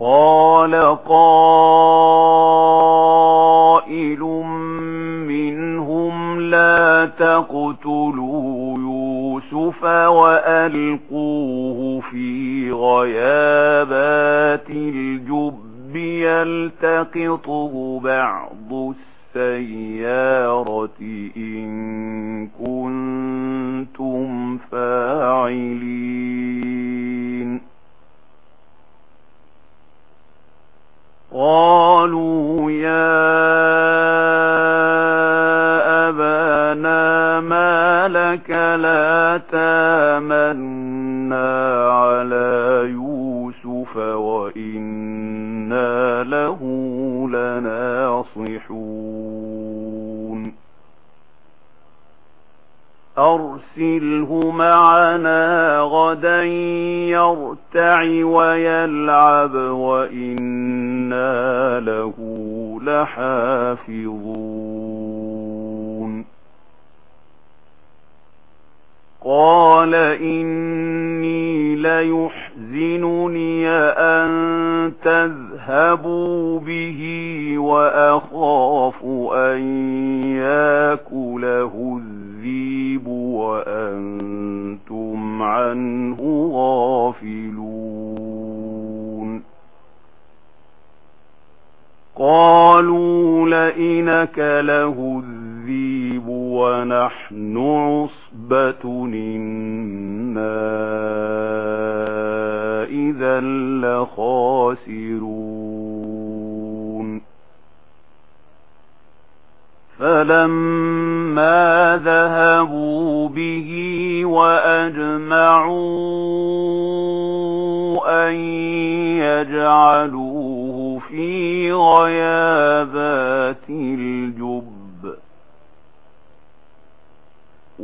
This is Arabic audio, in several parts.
قال قائل منهم لا تقتلوا يوسف وألقوه في غيابات الجب يلتقطه بعض السيارة إن كنت ناصحون. أرسله معنا غدا يرتع ويلعب وإنا له لحافظون. قال إني ليحزنني أن تذهبوا به وأخاف أن يأكله الذيب وأنتم عنه غافلون. قالوا لئنك له الذيب ونحن عصبة إنا إذا لخاسرون فلما ذهبوا به وأجمعوا أن يجعلوه في غيابات الله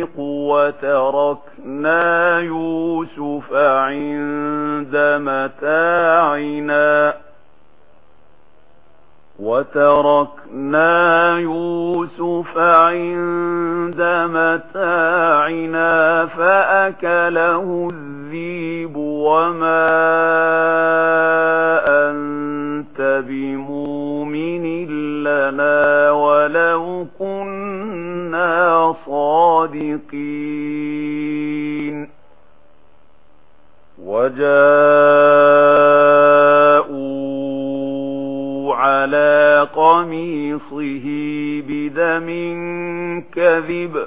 نستيق وتركنا يوسف عند متاعنا. وتركنا يوسف عند متاعنا فأكله الذيب وما نصه بدم كذب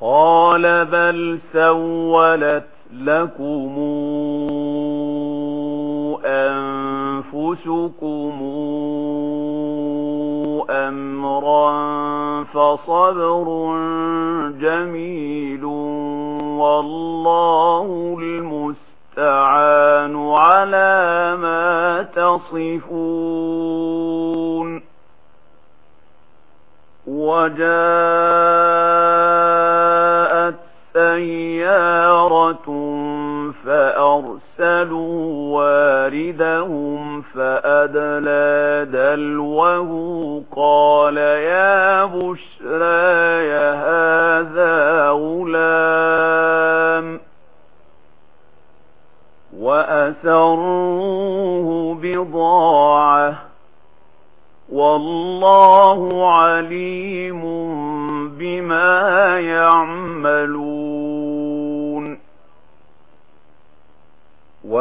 قال بل سولت لكم أنفسكم أمرا فصبر جميل والله يصفون وجاءت سيارة فأرسلوا واردهم فأدلى دلوه قال يا بشرى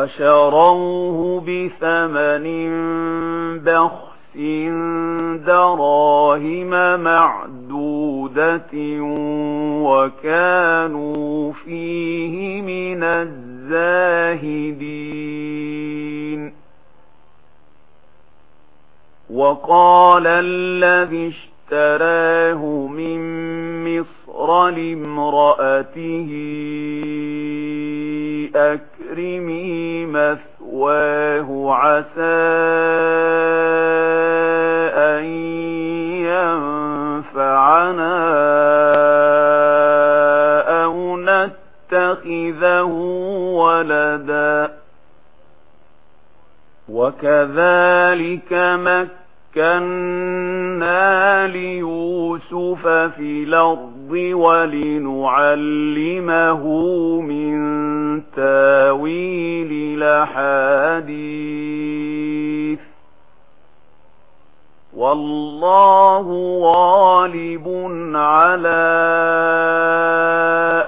وشروه بثمن بخس دراهم معدودة وكانوا فيه من الزاهدين وقال الذي اشتراه من مصر لامرأته أَكْرِمِي مثواه عسى أن ينفعنا أو نتخذه ولدا وكذلك مكنا ليوسف في الأرض الأرض ولنعلمه من تاويل الْحَادِيثِ والله غالب على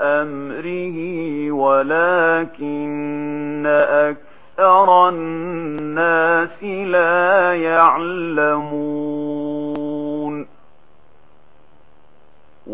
أمره ولكن أكثر الناس لا يعلمون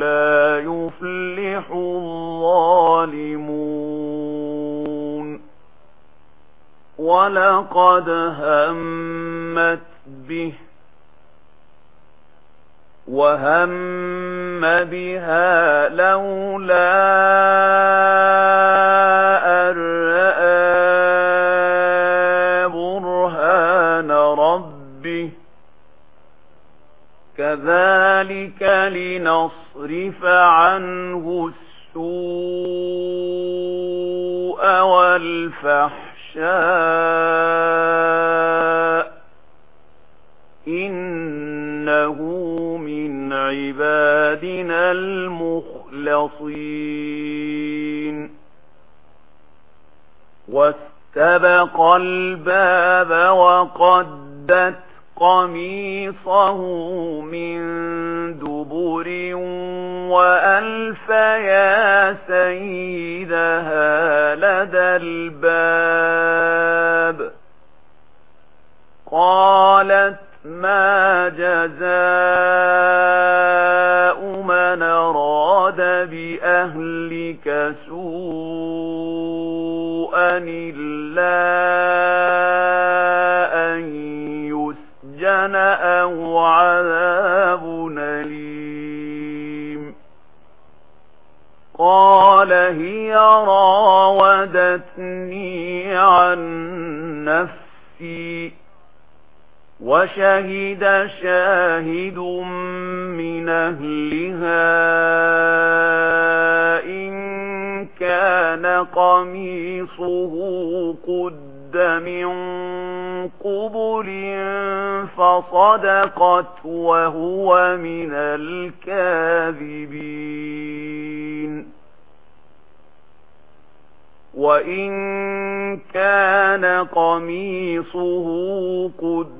لا يفلح الظالمون. ولقد همت به وهم بها لولا أرآ برهان كذلك لنصر يصرف عنه السوء والفحشاء إنه من عبادنا المخلصين واستبق الباب وقدت قميصه من وألف يا سيدها لدى الباب قالت ما جزاء من أراد بأهلك سوءا إلا أن يسجن أهلك شهد شاهد من أهلها إن كان قميصه قد من قبل فصدقت وهو من الكاذبين وإن كان قميصه قد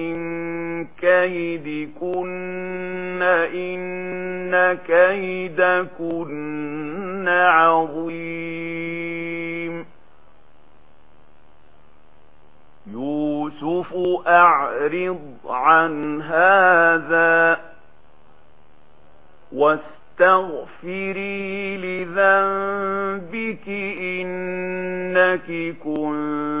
كيدكن إن كيدكن عظيم يوسف أعرض عن هذا واستغفري لذنبك إنك كنت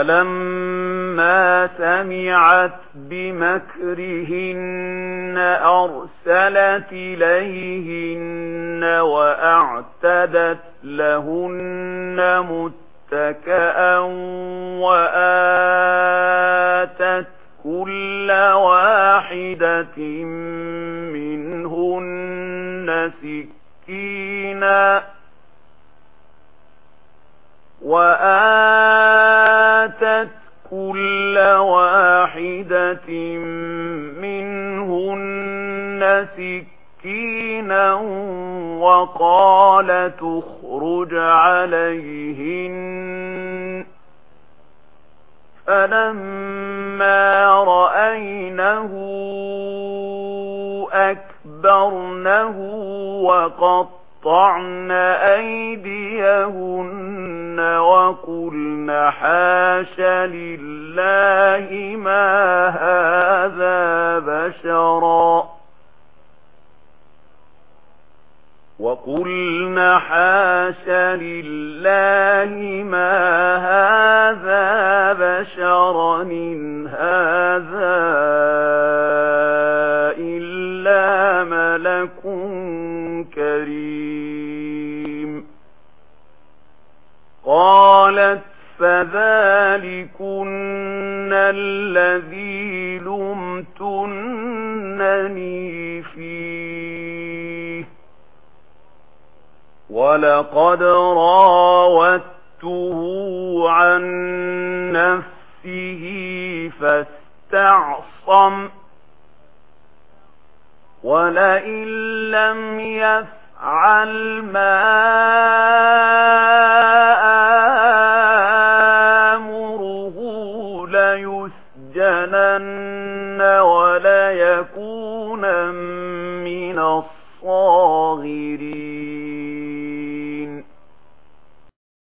فلما سمعت بمكرهن أرسلت إليهن وأعتدت لهن مُتَّكَأً وآتت كل واحدة منهن سكينا وآتت كل واحدة منهن سكينا وقال تخرج عليهن. فلما رأينه أكبرنه وقط قطعن أيديهن وقلن حاش لله ما هذا بشرا وقلن حاش لله ما هذا بشرا من هذا قالت فذلكن الذي لمتنني فيه ولقد راوته عن نفسه فاستعصم ولئن لم يفعل ما